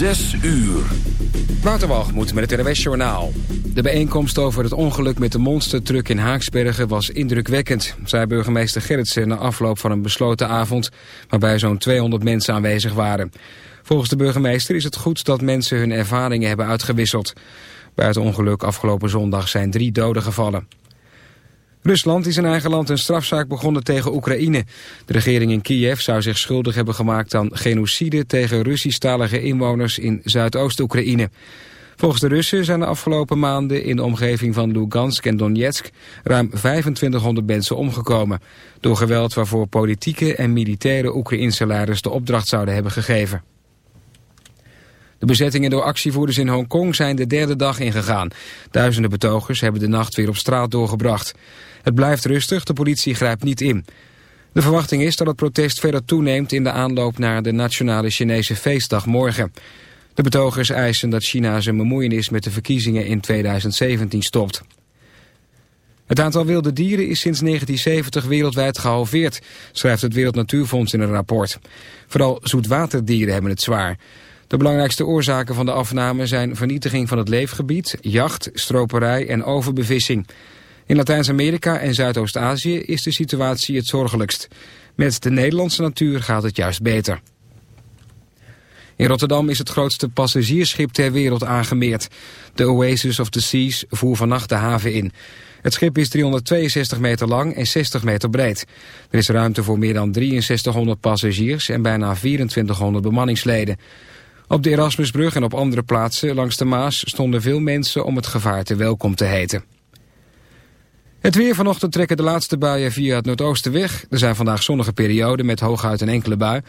Zes uur. Waterwalgemoed met het NWS Journaal. De bijeenkomst over het ongeluk met de monstertruck in Haaksbergen was indrukwekkend, zei burgemeester Gerritsen na afloop van een besloten avond waarbij zo'n 200 mensen aanwezig waren. Volgens de burgemeester is het goed dat mensen hun ervaringen hebben uitgewisseld. Bij het ongeluk afgelopen zondag zijn drie doden gevallen. Rusland is in eigen land een strafzaak begonnen tegen Oekraïne. De regering in Kiev zou zich schuldig hebben gemaakt aan genocide tegen Russisch-talige inwoners in Zuidoost-Oekraïne. Volgens de Russen zijn de afgelopen maanden in de omgeving van Lugansk en Donetsk ruim 2500 mensen omgekomen. Door geweld waarvoor politieke en militaire Oekraïnse leiders de opdracht zouden hebben gegeven. De bezettingen door actievoerders in Hongkong zijn de derde dag ingegaan. Duizenden betogers hebben de nacht weer op straat doorgebracht. Het blijft rustig, de politie grijpt niet in. De verwachting is dat het protest verder toeneemt in de aanloop naar de nationale Chinese feestdag morgen. De betogers eisen dat China zijn bemoeienis met de verkiezingen in 2017 stopt. Het aantal wilde dieren is sinds 1970 wereldwijd gehalveerd, schrijft het Wereld Natuurfonds in een rapport. Vooral zoetwaterdieren hebben het zwaar. De belangrijkste oorzaken van de afname zijn vernietiging van het leefgebied, jacht, stroperij en overbevissing. In Latijns-Amerika en Zuidoost-Azië is de situatie het zorgelijkst. Met de Nederlandse natuur gaat het juist beter. In Rotterdam is het grootste passagiersschip ter wereld aangemeerd. De Oasis of the Seas voer vannacht de haven in. Het schip is 362 meter lang en 60 meter breed. Er is ruimte voor meer dan 6300 passagiers en bijna 2400 bemanningsleden. Op de Erasmusbrug en op andere plaatsen langs de Maas stonden veel mensen om het gevaarte welkom te heten. Het weer vanochtend trekken de laatste buien via het noordoosten weg. Er zijn vandaag zonnige perioden met hooguit een enkele bui.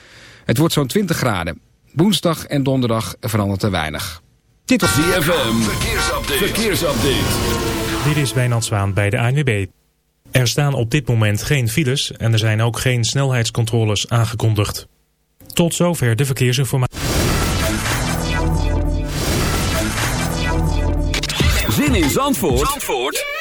Het wordt zo'n 20 graden. Woensdag en donderdag verandert er weinig. Dit was DFM. Verkeersupdate. Verkeersupdate. Dit is Wijnand Zwaan bij de ANWB. Er staan op dit moment geen files en er zijn ook geen snelheidscontroles aangekondigd. Tot zover de verkeersinformatie. Zin in Zandvoort, Zandvoort?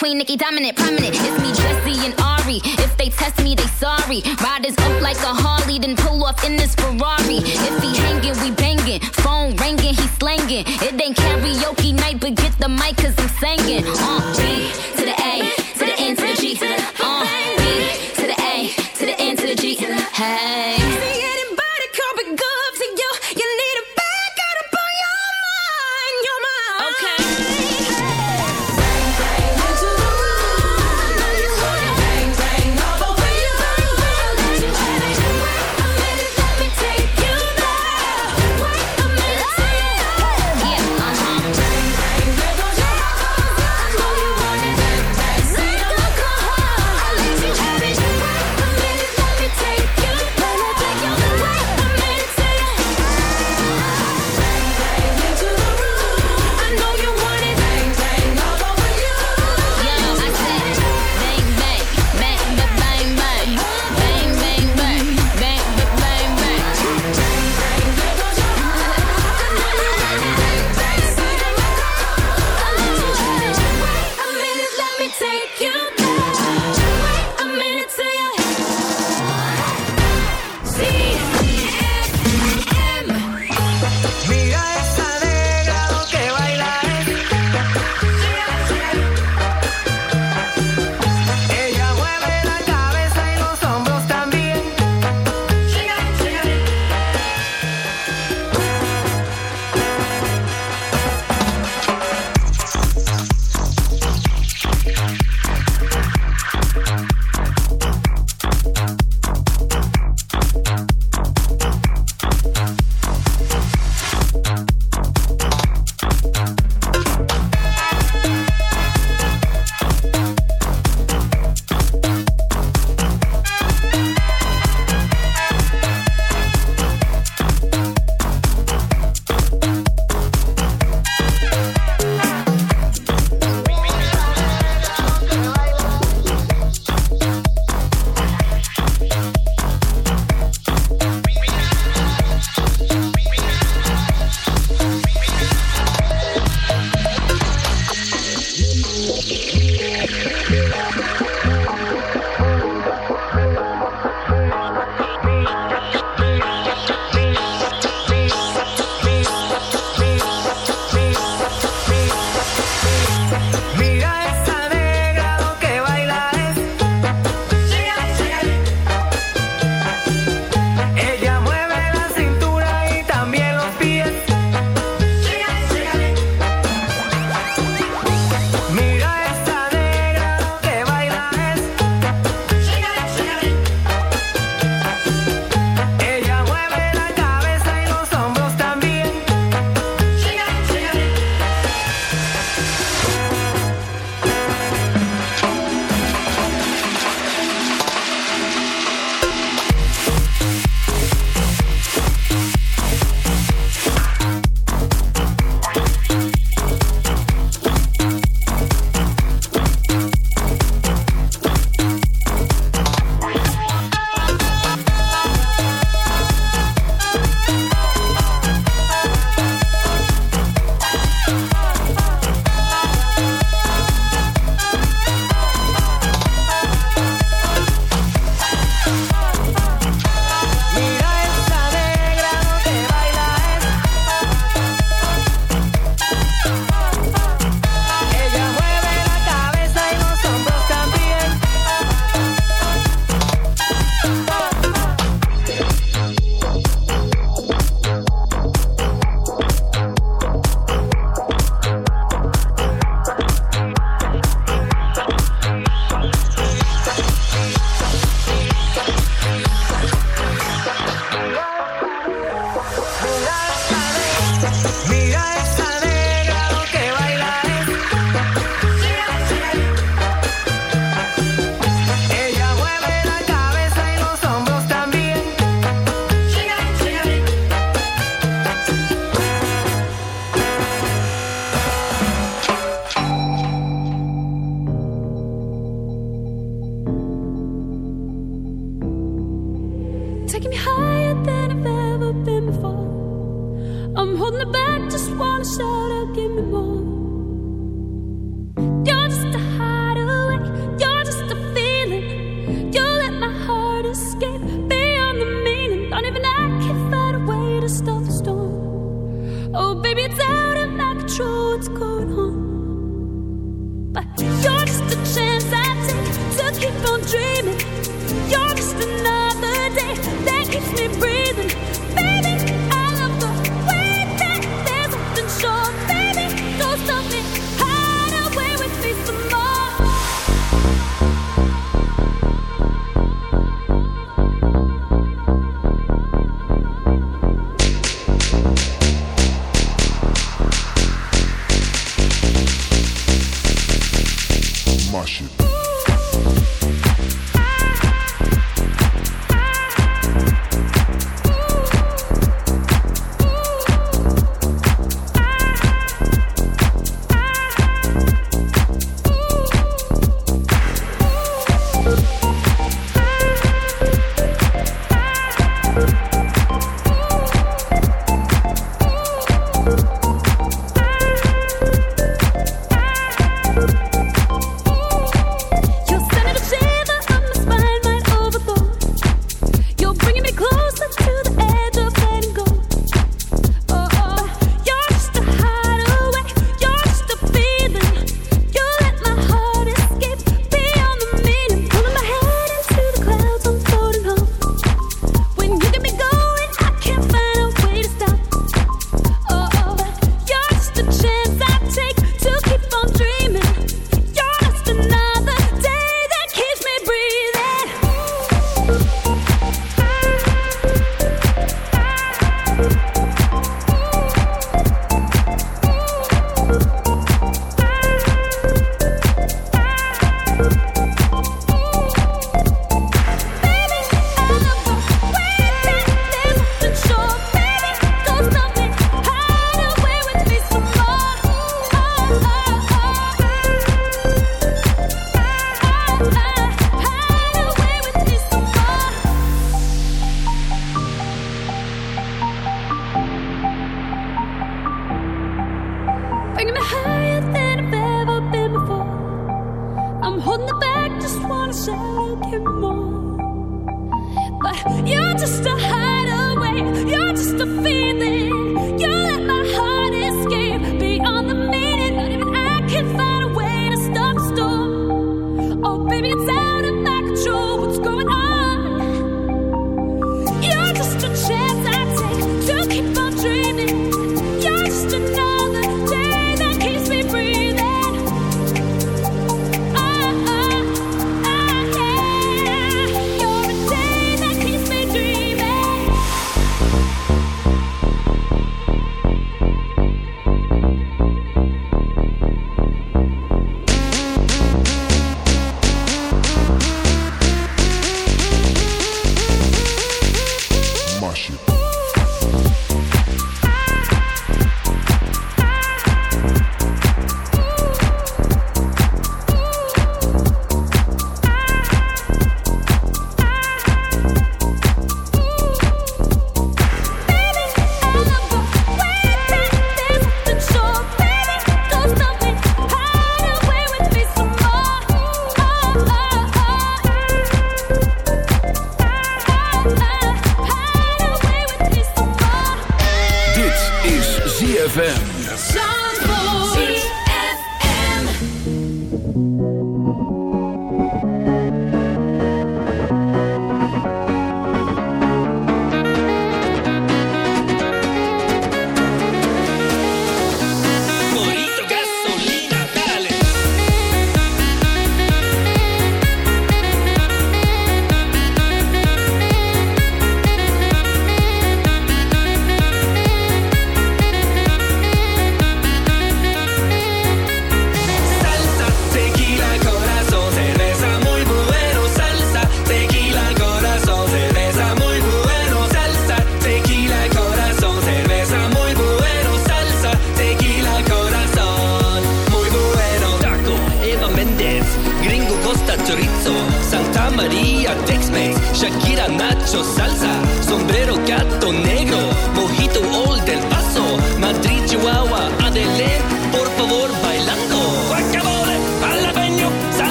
Queen, Nicki dominant, prominent.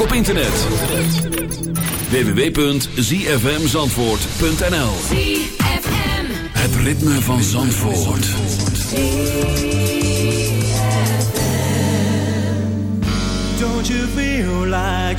op internet. www.zfmzandvoort.nl Het ritme van Zandvoort. Don't you feel like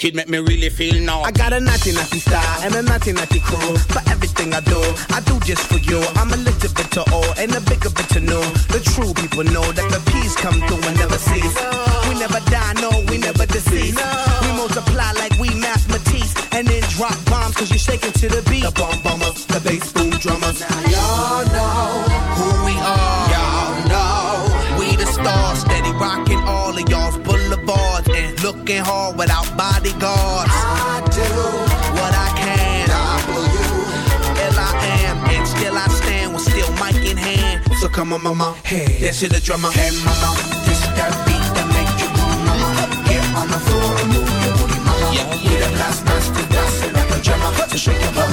Looking, make me really feel naughty. I got a naughty naughty style and a naughty naughty crew. For everything I do, I do just for you. I'm a little bit to all and a bigger bit to know. The true people know that the looking hard without bodyguards. I do what I can. L I am, and still I stand with still mic in hand. So come on, mama, hey, this is the drummer. Hey, mama, this that beat that make you move, mama. Get on the floor and move your booty, mama. Yeah, We the last master dancing like a drummer. So shake your bum,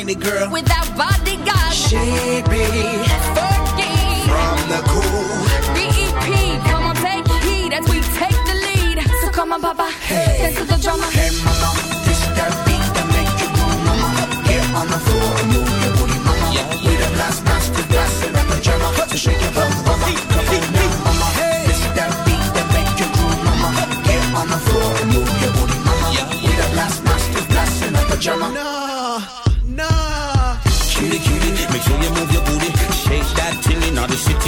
how we rocking it, girl. Without bodyguards. She be Fergie. from the cool. BEP, come on, take heed as we take the lead. So come on, Papa, dance to the drummer. Hey, mama, this that beat that make you move, mama. Get on the floor and move your booty, mama. We the last master blasting like a drummer. So shake your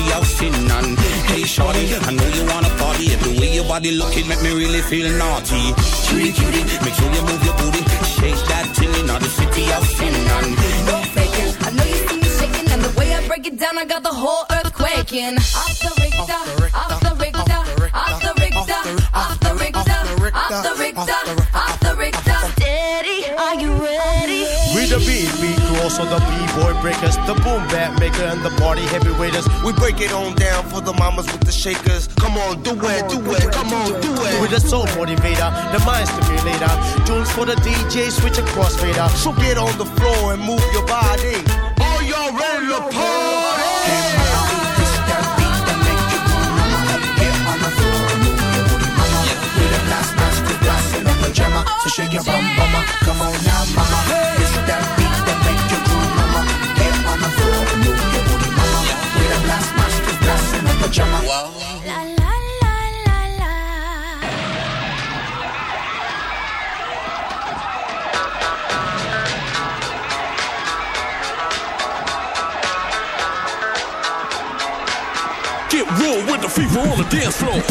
the city out sitting. Hey, shorty, I know you wanna party. And the way your body looking make me really feel naughty. Cutie, cutie, make sure you move your booty. Shake that tilly, now the city out sitting on. No faking, I know you see me shaking, and the way I break it down, I got the whole earth quaking. Off the Richter, off the Richter, off the Richter, off the Richter, off the Richter, off the Richter. Steady, are you ready? We the beat, beat crew, also the b-boy breakers, the boom bap maker, and the party heavyweights. We break it on down for the mamas with the shakers. Come on, do it, do it, come on, do it. With the soul motivator, the mind stimulator. Tunes for the DJ, switch across fader. So get on the floor and move your body. Are y'all ready to party? A. So shake your bum, mama. Come on now, mama. This pajama. Wow. La, la. Get real with the fever on the dance floor.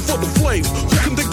for the flame.